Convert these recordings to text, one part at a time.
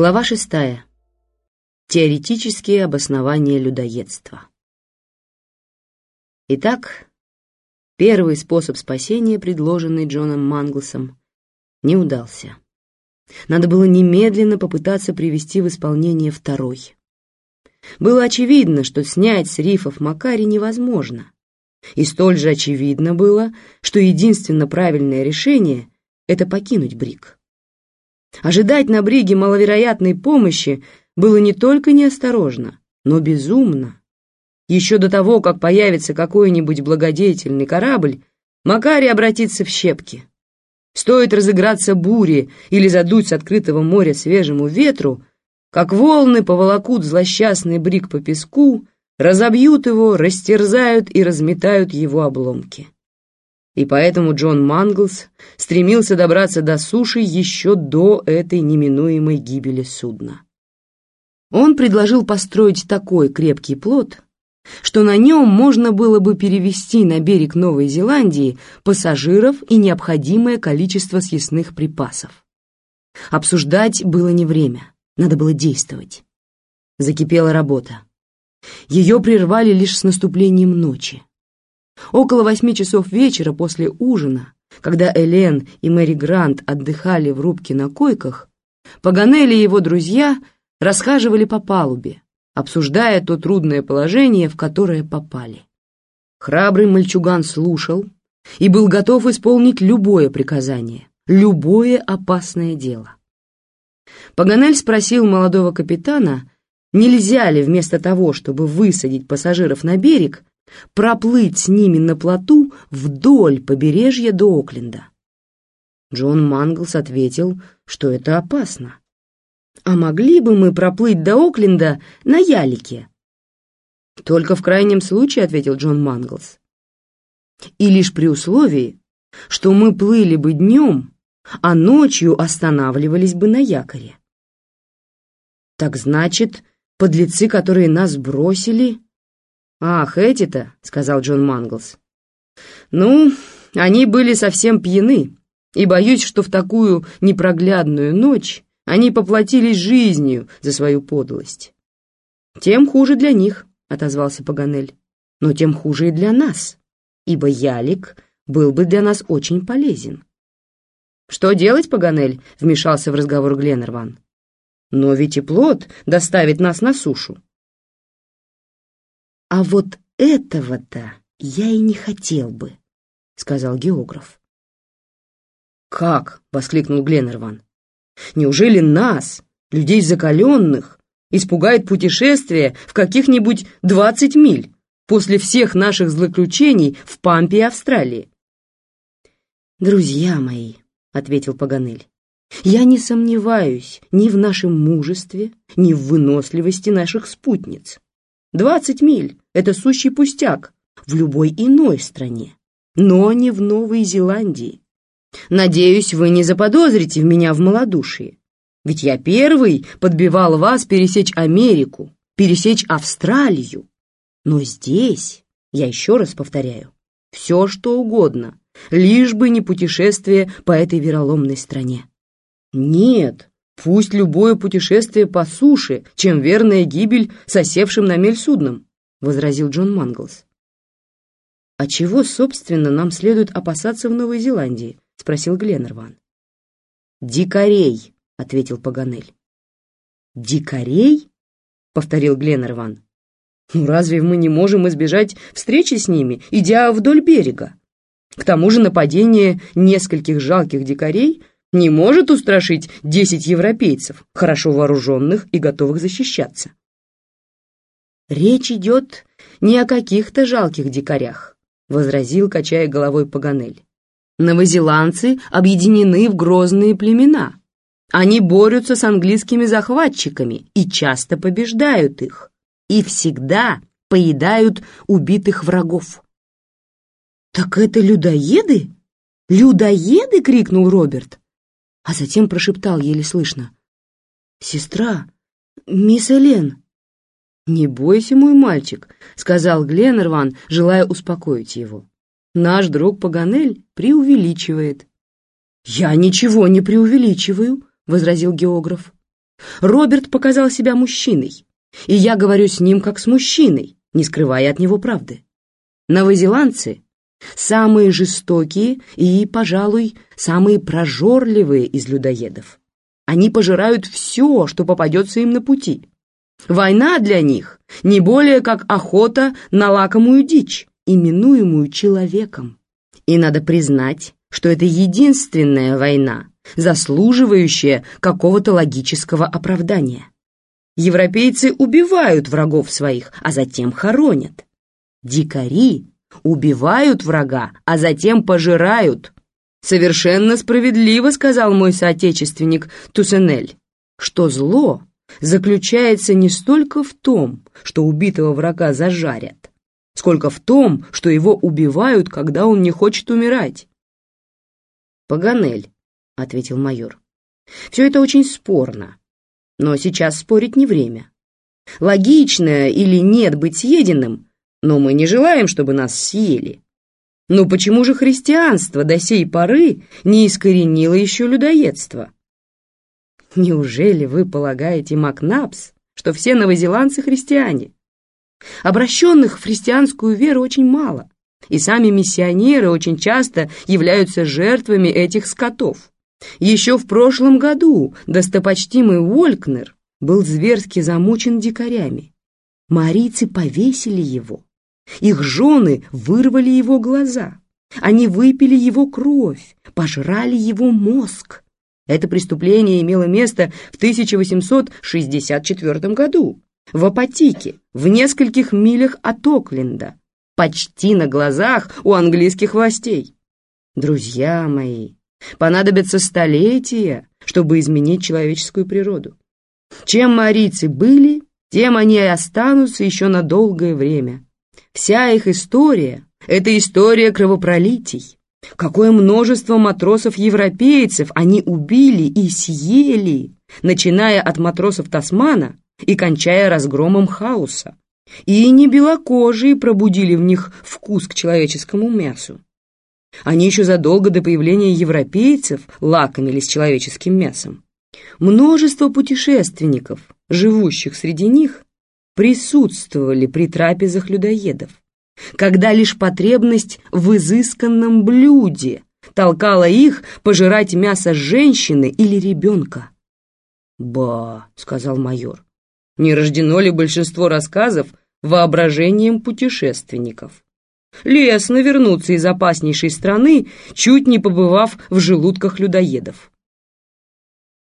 Глава шестая. Теоретические обоснования людоедства. Итак, первый способ спасения, предложенный Джоном Манглсом, не удался. Надо было немедленно попытаться привести в исполнение второй. Было очевидно, что снять с рифов Макари невозможно. И столь же очевидно было, что единственно правильное решение — это покинуть Брик. Ожидать на бриге маловероятной помощи было не только неосторожно, но безумно. Еще до того, как появится какой-нибудь благодетельный корабль, Макари обратится в щепки. Стоит разыграться буре или задуть с открытого моря свежему ветру, как волны поволокут злосчастный бриг по песку, разобьют его, растерзают и разметают его обломки и поэтому Джон Манглс стремился добраться до суши еще до этой неминуемой гибели судна. Он предложил построить такой крепкий плот, что на нем можно было бы перевести на берег Новой Зеландии пассажиров и необходимое количество съестных припасов. Обсуждать было не время, надо было действовать. Закипела работа. Ее прервали лишь с наступлением ночи. Около восьми часов вечера после ужина, когда Элен и Мэри Грант отдыхали в рубке на койках, Паганелли и его друзья расхаживали по палубе, обсуждая то трудное положение, в которое попали. Храбрый мальчуган слушал и был готов исполнить любое приказание, любое опасное дело. Паганель спросил молодого капитана, нельзя ли вместо того, чтобы высадить пассажиров на берег, проплыть с ними на плоту вдоль побережья до Окленда. Джон Манглс ответил, что это опасно. «А могли бы мы проплыть до Окленда на ялике?» «Только в крайнем случае», — ответил Джон Манглс. «И лишь при условии, что мы плыли бы днем, а ночью останавливались бы на якоре». «Так значит, подлецы, которые нас бросили...» «Ах, эти-то», — сказал Джон Манглс. «Ну, они были совсем пьяны, и боюсь, что в такую непроглядную ночь они поплатились жизнью за свою подлость». «Тем хуже для них», — отозвался Паганель. «Но тем хуже и для нас, ибо ялик был бы для нас очень полезен». «Что делать, Паганель?» — вмешался в разговор Гленнерван. «Но ведь и плод доставит нас на сушу». «А вот этого-то я и не хотел бы», — сказал географ. «Как?» — воскликнул Гленнерван. «Неужели нас, людей закаленных, испугает путешествие в каких-нибудь двадцать миль после всех наших злоключений в Пампе и Австралии?» «Друзья мои», — ответил Паганель, — «я не сомневаюсь ни в нашем мужестве, ни в выносливости наших спутниц. Двадцать миль — это сущий пустяк в любой иной стране, но не в Новой Зеландии. Надеюсь, вы не заподозрите в меня в малодушии, ведь я первый подбивал вас пересечь Америку, пересечь Австралию. Но здесь, я еще раз повторяю, все что угодно, лишь бы не путешествие по этой вероломной стране. Нет, Пусть любое путешествие по суше, чем верная гибель сосевшим на мель судном, — возразил Джон Манглс. «А чего, собственно, нам следует опасаться в Новой Зеландии?» — спросил Гленнерван. «Дикарей», — ответил Паганель. «Дикарей?» — повторил Гленнерван. «Ну разве мы не можем избежать встречи с ними, идя вдоль берега? К тому же нападение нескольких жалких дикарей не может устрашить десять европейцев, хорошо вооруженных и готовых защищаться. «Речь идет не о каких-то жалких дикарях», — возразил, качая головой Паганель. «Новозеландцы объединены в грозные племена. Они борются с английскими захватчиками и часто побеждают их, и всегда поедают убитых врагов». «Так это людоеды? Людоеды!» — крикнул Роберт а затем прошептал еле слышно. «Сестра, мисс Элен». «Не бойся, мой мальчик», — сказал Гленнерван, желая успокоить его. «Наш друг Паганель преувеличивает». «Я ничего не преувеличиваю», — возразил географ. Роберт показал себя мужчиной, и я говорю с ним как с мужчиной, не скрывая от него правды. Новозеландцы — самые жестокие и, пожалуй, самые прожорливые из людоедов. Они пожирают все, что попадется им на пути. Война для них не более как охота на лакомую дичь, именуемую человеком. И надо признать, что это единственная война, заслуживающая какого-то логического оправдания. Европейцы убивают врагов своих, а затем хоронят. Дикари убивают врага, а затем пожирают. Совершенно справедливо сказал мой соотечественник Тусенель, что зло заключается не столько в том, что убитого врага зажарят, сколько в том, что его убивают, когда он не хочет умирать. «Паганель», — ответил майор, — «все это очень спорно, но сейчас спорить не время. Логично или нет быть съеденным, но мы не желаем, чтобы нас съели. Но почему же христианство до сей поры не искоренило еще людоедство?» Неужели вы полагаете, Макнапс, что все новозеландцы христиане? Обращенных в христианскую веру очень мало, и сами миссионеры очень часто являются жертвами этих скотов. Еще в прошлом году достопочтимый Уолькнер был зверски замучен дикарями. Марийцы повесили его. Их жены вырвали его глаза. Они выпили его кровь, пожрали его мозг. Это преступление имело место в 1864 году в Апатике, в нескольких милях от Окленда, почти на глазах у английских властей. Друзья мои, понадобятся столетия, чтобы изменить человеческую природу. Чем марийцы были, тем они и останутся еще на долгое время. Вся их история — это история кровопролитий. Какое множество матросов-европейцев они убили и съели, начиная от матросов Тасмана и кончая разгромом хаоса. И не белокожие пробудили в них вкус к человеческому мясу. Они еще задолго до появления европейцев лакомились человеческим мясом. Множество путешественников, живущих среди них, присутствовали при трапезах людоедов когда лишь потребность в изысканном блюде толкала их пожирать мясо женщины или ребенка. «Ба», — сказал майор, — «не рождено ли большинство рассказов воображением путешественников? Лестно вернуться из опаснейшей страны, чуть не побывав в желудках людоедов».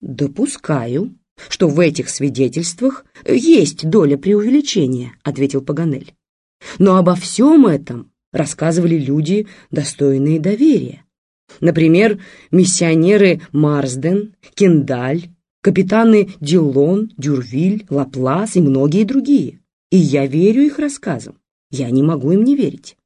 «Допускаю, что в этих свидетельствах есть доля преувеличения», — ответил Паганель. Но обо всем этом рассказывали люди, достойные доверия. Например, миссионеры Марсден, Кендаль, капитаны Дилон, Дюрвиль, Лаплас и многие другие. И я верю их рассказам. Я не могу им не верить.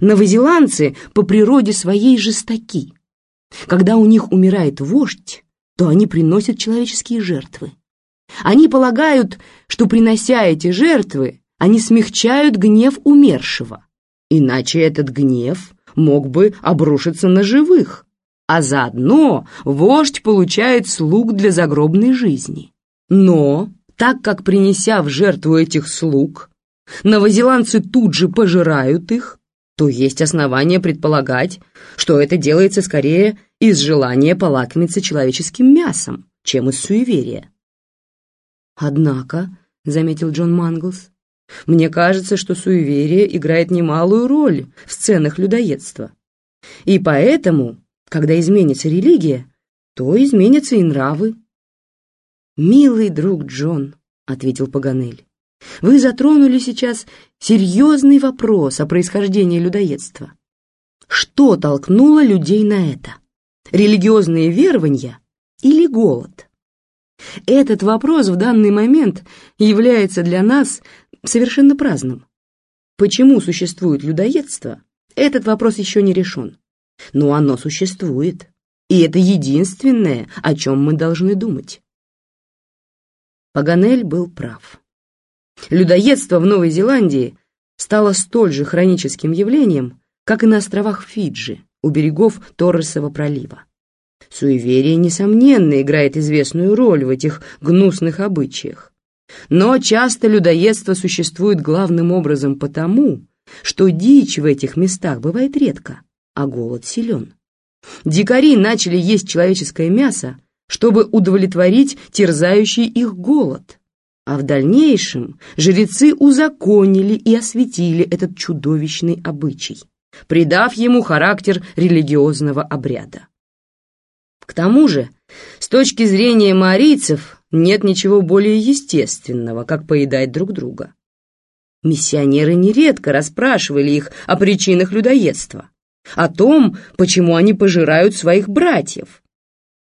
Новозеландцы по природе своей жестоки. Когда у них умирает вождь, то они приносят человеческие жертвы. Они полагают, что, принося эти жертвы, они смягчают гнев умершего. Иначе этот гнев мог бы обрушиться на живых, а заодно вождь получает слуг для загробной жизни. Но, так как принеся в жертву этих слуг, новозеландцы тут же пожирают их, то есть основания предполагать, что это делается скорее из желания полакомиться человеческим мясом, чем из суеверия. «Однако», — заметил Джон Манглс, мне кажется, что суеверие играет немалую роль в сценах людоедства. И поэтому, когда изменится религия, то изменятся и нравы. «Милый друг Джон», — ответил Паганель, — «вы затронули сейчас серьезный вопрос о происхождении людоедства. Что толкнуло людей на это? Религиозные верования или голод?» Этот вопрос в данный момент является для нас совершенно праздным. Почему существует людоедство, этот вопрос еще не решен. Но оно существует, и это единственное, о чем мы должны думать. Паганель был прав. Людоедство в Новой Зеландии стало столь же хроническим явлением, как и на островах Фиджи, у берегов Торресова пролива. Суеверие, несомненно, играет известную роль в этих гнусных обычаях. Но часто людоедство существует главным образом потому, что дичь в этих местах бывает редко, а голод силен. Дикари начали есть человеческое мясо, чтобы удовлетворить терзающий их голод. А в дальнейшем жрецы узаконили и осветили этот чудовищный обычай, придав ему характер религиозного обряда. К тому же, с точки зрения марийцев, нет ничего более естественного, как поедать друг друга. Миссионеры нередко расспрашивали их о причинах людоедства, о том, почему они пожирают своих братьев.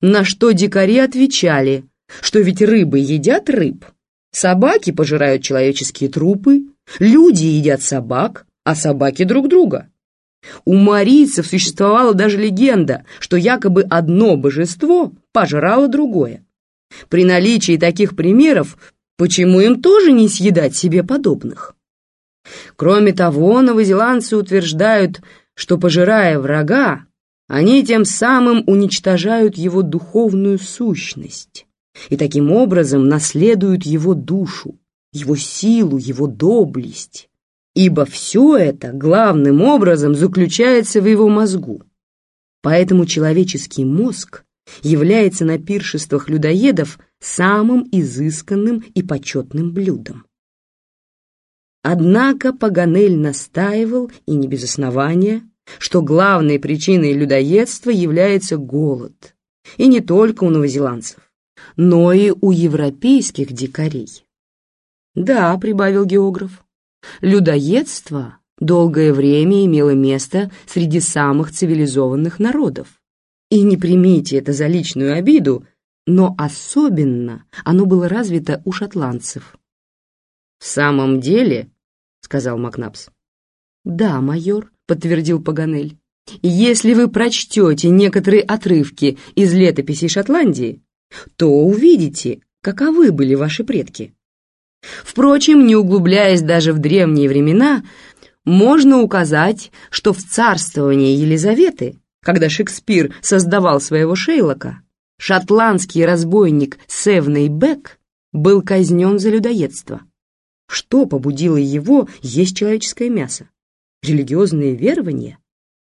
На что дикари отвечали, что ведь рыбы едят рыб, собаки пожирают человеческие трупы, люди едят собак, а собаки друг друга. У марийцев существовала даже легенда, что якобы одно божество пожрало другое. При наличии таких примеров, почему им тоже не съедать себе подобных? Кроме того, новозеландцы утверждают, что, пожирая врага, они тем самым уничтожают его духовную сущность и таким образом наследуют его душу, его силу, его доблесть, ибо все это главным образом заключается в его мозгу. Поэтому человеческий мозг является на пиршествах людоедов самым изысканным и почетным блюдом. Однако Паганель настаивал, и не без основания, что главной причиной людоедства является голод, и не только у новозеландцев, но и у европейских дикарей. «Да», — прибавил географ, — «людоедство долгое время имело место среди самых цивилизованных народов. И не примите это за личную обиду, но особенно оно было развито у шотландцев. «В самом деле», — сказал Макнапс. «Да, майор», — подтвердил Паганель. «Если вы прочтете некоторые отрывки из летописей Шотландии, то увидите, каковы были ваши предки. Впрочем, не углубляясь даже в древние времена, можно указать, что в царствовании Елизаветы когда Шекспир создавал своего Шейлока, шотландский разбойник Севней Бек был казнен за людоедство. Что побудило его есть человеческое мясо? Религиозные верования?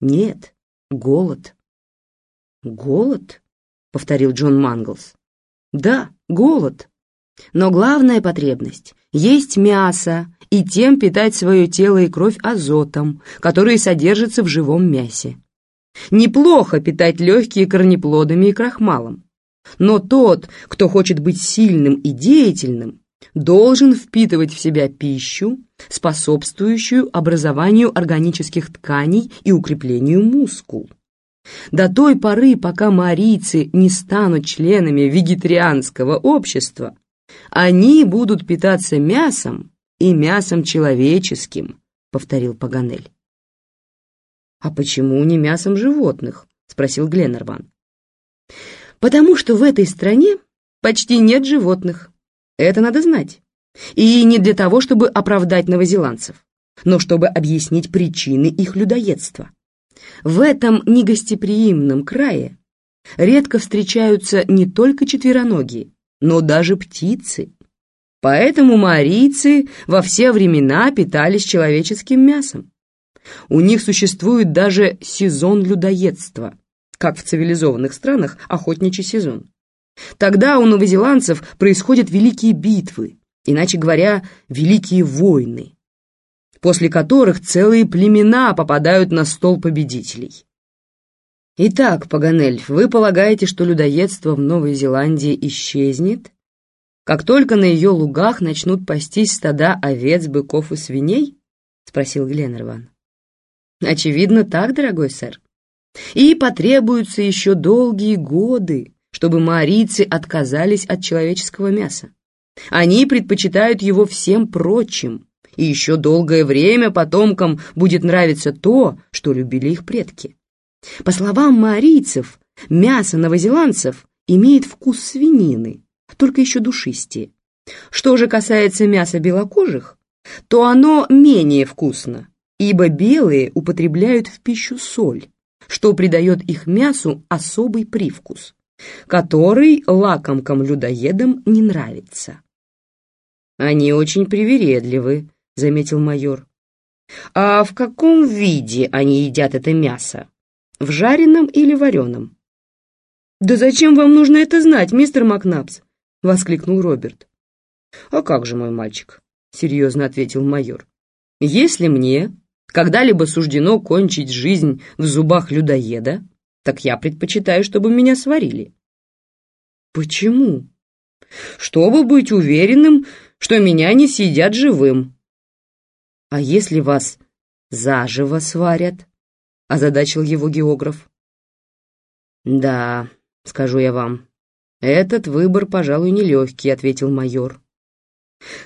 Нет, голод. «Голод?» — повторил Джон Манглс. «Да, голод. Но главная потребность — есть мясо и тем питать свое тело и кровь азотом, который содержится в живом мясе. Неплохо питать легкие корнеплодами и крахмалом. Но тот, кто хочет быть сильным и деятельным, должен впитывать в себя пищу, способствующую образованию органических тканей и укреплению мускул. До той поры, пока марийцы не станут членами вегетарианского общества, они будут питаться мясом и мясом человеческим, повторил Паганель. «А почему не мясом животных?» — спросил Гленнерван. «Потому что в этой стране почти нет животных. Это надо знать. И не для того, чтобы оправдать новозеландцев, но чтобы объяснить причины их людоедства. В этом негостеприимном крае редко встречаются не только четвероногие, но даже птицы. Поэтому марийцы во все времена питались человеческим мясом. У них существует даже сезон людоедства, как в цивилизованных странах охотничий сезон. Тогда у новозеландцев происходят великие битвы, иначе говоря, великие войны, после которых целые племена попадают на стол победителей. Итак, Паганель, вы полагаете, что людоедство в Новой Зеландии исчезнет, как только на ее лугах начнут пастись стада овец, быков и свиней? — спросил Гленнерван. Очевидно, так, дорогой сэр. И потребуются еще долгие годы, чтобы маорийцы отказались от человеческого мяса. Они предпочитают его всем прочим, и еще долгое время потомкам будет нравиться то, что любили их предки. По словам маорийцев, мясо новозеландцев имеет вкус свинины, только еще душистее. Что же касается мяса белокожих, то оно менее вкусно, ибо белые употребляют в пищу соль, что придает их мясу особый привкус, который лакомкам-людоедам не нравится. «Они очень привередливы», — заметил майор. «А в каком виде они едят это мясо? В жареном или вареном?» «Да зачем вам нужно это знать, мистер Макнапс?» — воскликнул Роберт. «А как же, мой мальчик?» — серьезно ответил майор. «Если мне когда-либо суждено кончить жизнь в зубах людоеда, так я предпочитаю, чтобы меня сварили». «Почему?» «Чтобы быть уверенным, что меня не съедят живым». «А если вас заживо сварят?» — озадачил его географ. «Да, скажу я вам, этот выбор, пожалуй, нелегкий», — ответил майор.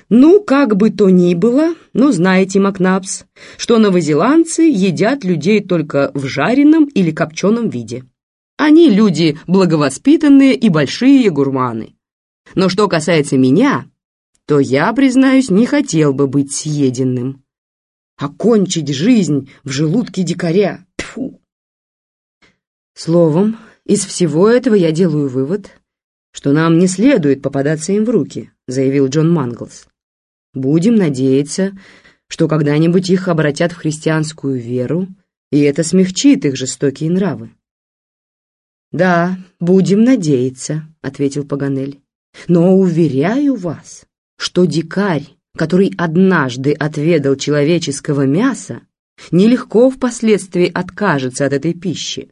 «Ну, как бы то ни было, но знаете, Макнапс, что новозеландцы едят людей только в жареном или копченом виде. Они люди благовоспитанные и большие гурманы. Но что касается меня, то я, признаюсь, не хотел бы быть съеденным. Окончить жизнь в желудке дикаря. Словом, из всего этого я делаю вывод, что нам не следует попадаться им в руки, заявил Джон Манглс. Будем надеяться, что когда-нибудь их обратят в христианскую веру, и это смягчит их жестокие нравы. «Да, будем надеяться», — ответил Паганель. «Но уверяю вас, что дикарь, который однажды отведал человеческого мяса, нелегко впоследствии откажется от этой пищи.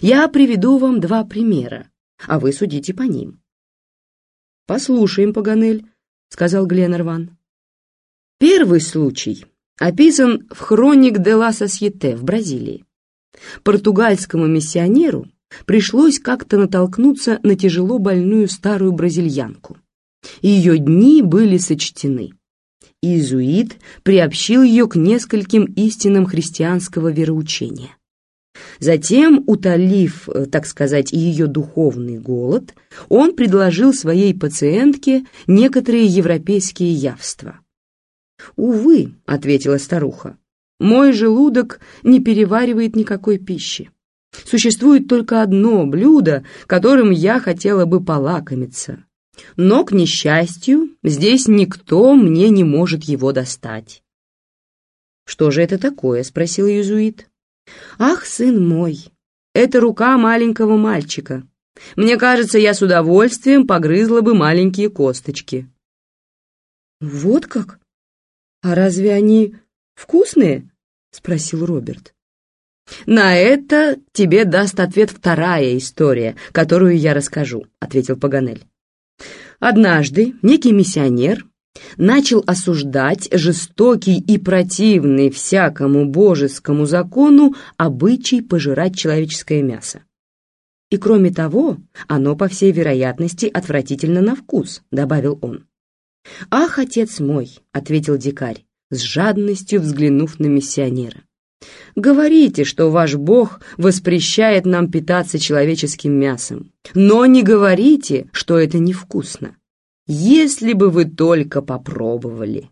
Я приведу вам два примера, а вы судите по ним. «Послушаем, Паганель», — сказал Гленнерван. Первый случай описан в «Хроник де ла Сосьете» в Бразилии. Португальскому миссионеру пришлось как-то натолкнуться на тяжело больную старую бразильянку. Ее дни были сочтены. Иезуит приобщил ее к нескольким истинам христианского вероучения. Затем, утолив, э, так сказать, ее духовный голод, он предложил своей пациентке некоторые европейские явства. «Увы», — ответила старуха, — «мой желудок не переваривает никакой пищи. Существует только одно блюдо, которым я хотела бы полакомиться. Но, к несчастью, здесь никто мне не может его достать». «Что же это такое?» — спросил иезуит. «Ах, сын мой, это рука маленького мальчика. Мне кажется, я с удовольствием погрызла бы маленькие косточки». «Вот как? А разве они вкусные?» — спросил Роберт. «На это тебе даст ответ вторая история, которую я расскажу», — ответил Паганель. Однажды некий миссионер начал осуждать жестокий и противный всякому божескому закону обычай пожирать человеческое мясо. И кроме того, оно, по всей вероятности, отвратительно на вкус, добавил он. «Ах, отец мой!» — ответил дикарь, с жадностью взглянув на миссионера. «Говорите, что ваш Бог воспрещает нам питаться человеческим мясом, но не говорите, что это невкусно. Если бы вы только попробовали.